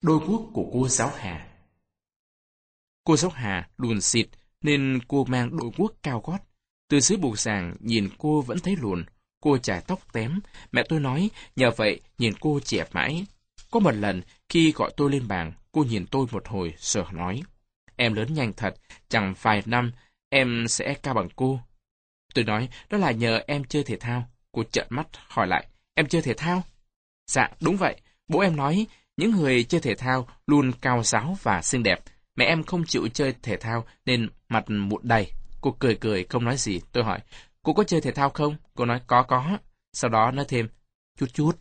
Đôi guốc của cô giáo Hà Cô giáo Hà lùn xịt nên cô mang đôi guốc cao gót. Từ dưới bục giảng nhìn cô vẫn thấy lùn. Cô chải tóc tém. Mẹ tôi nói nhờ vậy nhìn cô trẻ mãi. Có một lần khi gọi tôi lên bàn, cô nhìn tôi một hồi rồi nói. Em lớn nhanh thật, chẳng vài năm em sẽ cao bằng cô. Tôi nói đó là nhờ em chơi thể thao. Cô trợn mắt hỏi lại, em chơi thể thao? Dạ, đúng vậy. Bố em nói những người chơi thể thao luôn cao giáo và xinh đẹp. Mẹ em không chịu chơi thể thao nên mặt mụn đầy. Cô cười cười không nói gì. Tôi hỏi, cô có chơi thể thao không? Cô nói có có. Sau đó nói thêm, chút chút.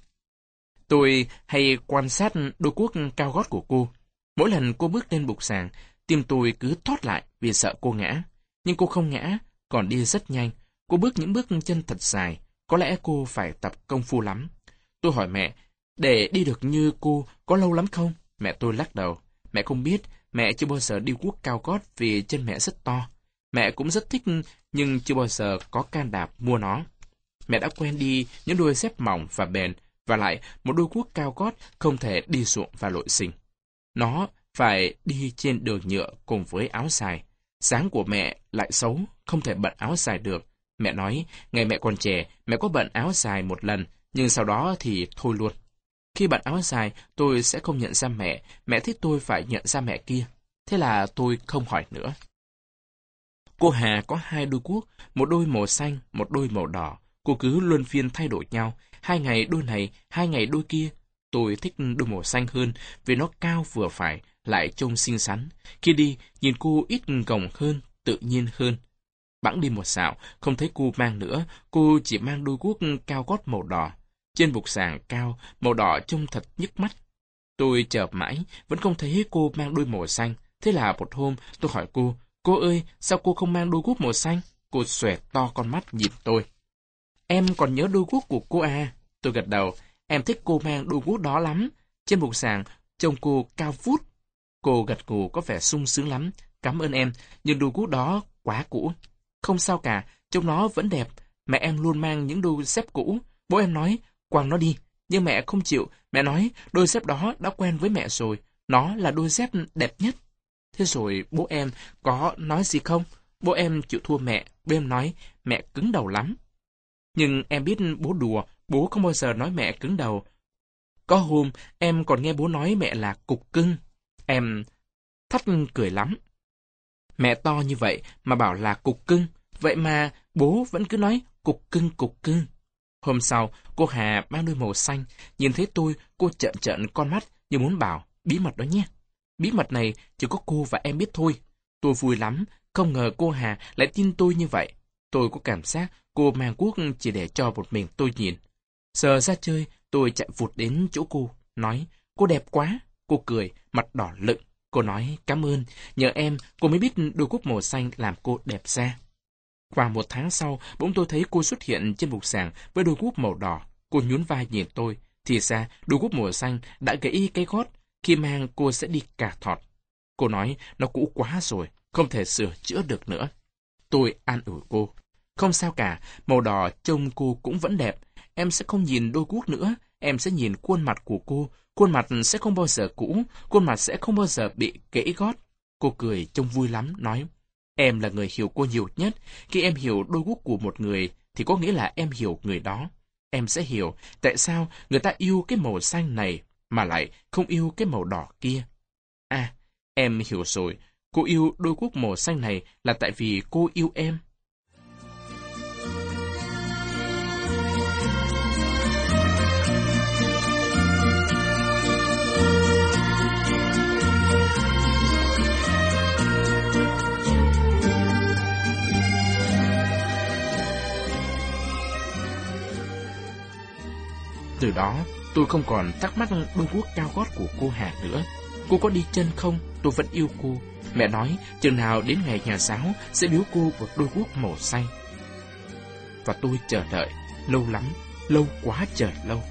Tôi hay quan sát đôi cuốc cao gót của cô. Mỗi lần cô bước lên bục sàng, tim tôi cứ thoát lại vì sợ cô ngã. Nhưng cô không ngã, còn đi rất nhanh. Cô bước những bước chân thật dài. Có lẽ cô phải tập công phu lắm. Tôi hỏi mẹ, để đi được như cô có lâu lắm không? Mẹ tôi lắc đầu. Mẹ không biết, mẹ chưa bao giờ đi guốc cao gót vì chân mẹ rất to. Mẹ cũng rất thích nhưng chưa bao giờ có can đảm mua nó. Mẹ đã quen đi những đôi dép mỏng và bền, và lại một đôi guốc cao gót không thể đi ruộng và lội sinh. Nó phải đi trên đường nhựa cùng với áo dài. Sáng của mẹ lại xấu, không thể bận áo dài được. Mẹ nói, ngày mẹ còn trẻ, mẹ có bận áo dài một lần, nhưng sau đó thì thôi luôn. Khi bận áo dài, tôi sẽ không nhận ra mẹ, mẹ thích tôi phải nhận ra mẹ kia. Thế là tôi không hỏi nữa. Cô Hà có hai đôi cuốc, một đôi màu xanh, một đôi màu đỏ. Cô cứ luân phiên thay đổi nhau, hai ngày đôi này, hai ngày đôi kia. Tôi thích đôi màu xanh hơn vì nó cao vừa phải, lại trông xinh xắn. Khi đi, nhìn cô ít gồng hơn, tự nhiên hơn. Bẵng đi một xạo, không thấy cô mang nữa, cô chỉ mang đôi guốc cao gót màu đỏ. Trên bục sàn cao, màu đỏ trông thật nhức mắt. Tôi chờ mãi, vẫn không thấy cô mang đôi màu xanh. Thế là một hôm, tôi hỏi cô, cô ơi, sao cô không mang đôi guốc màu xanh? Cô xòe to con mắt nhìn tôi. Em còn nhớ đôi guốc của cô à? Tôi gật đầu, em thích cô mang đôi guốc đó lắm. Trên bục sàn trông cô cao vút. Cô gật gù có vẻ sung sướng lắm. Cảm ơn em, nhưng đôi guốc đó quá cũ. Không sao cả, trông nó vẫn đẹp. Mẹ em luôn mang những đôi dép cũ. Bố em nói, quăng nó đi. Nhưng mẹ không chịu. Mẹ nói, đôi dép đó đã quen với mẹ rồi. Nó là đôi dép đẹp nhất. Thế rồi bố em có nói gì không? Bố em chịu thua mẹ. Bố em nói, mẹ cứng đầu lắm. Nhưng em biết bố đùa, bố không bao giờ nói mẹ cứng đầu. Có hôm, em còn nghe bố nói mẹ là cục cưng. Em thắt cười lắm. Mẹ to như vậy mà bảo là cục cưng, vậy mà bố vẫn cứ nói cục cưng cục cưng. Hôm sau, cô Hà mang đôi màu xanh, nhìn thấy tôi, cô trợn trợn con mắt như muốn bảo, bí mật đó nhé. Bí mật này chỉ có cô và em biết thôi. Tôi vui lắm, không ngờ cô Hà lại tin tôi như vậy. Tôi có cảm giác cô mang quốc chỉ để cho một mình tôi nhìn. Giờ ra chơi, tôi chạy vụt đến chỗ cô, nói, cô đẹp quá. Cô cười, mặt đỏ lựng. Cô nói, cảm ơn, nhờ em, cô mới biết đôi cúc màu xanh làm cô đẹp ra. Khoảng một tháng sau, bỗng tôi thấy cô xuất hiện trên bục sàng với đôi guốc màu đỏ. Cô nhún vai nhìn tôi. Thì ra, đôi guốc màu xanh đã gãy cái gót. Khi mang, cô sẽ đi cà thọt. Cô nói, nó cũ quá rồi, không thể sửa chữa được nữa. Tôi an ủi cô. Không sao cả, màu đỏ trông cô cũng vẫn đẹp. Em sẽ không nhìn đôi guốc nữa, em sẽ nhìn khuôn mặt của cô. Khuôn mặt sẽ không bao giờ cũ, khuôn mặt sẽ không bao giờ bị gãy gót. Cô cười trông vui lắm, nói. Em là người hiểu cô nhiều nhất. Khi em hiểu đôi guốc của một người, thì có nghĩa là em hiểu người đó. Em sẽ hiểu tại sao người ta yêu cái màu xanh này mà lại không yêu cái màu đỏ kia. À, em hiểu rồi. Cô yêu đôi guốc màu xanh này là tại vì cô yêu em. Từ đó, tôi không còn thắc mắc đôi guốc cao gót của cô Hà nữa. Cô có đi chân không? Tôi vẫn yêu cô. Mẹ nói, chừng nào đến ngày nhà giáo sẽ biếu cô một đôi guốc màu xanh. Và tôi chờ đợi, lâu lắm, lâu quá trời lâu.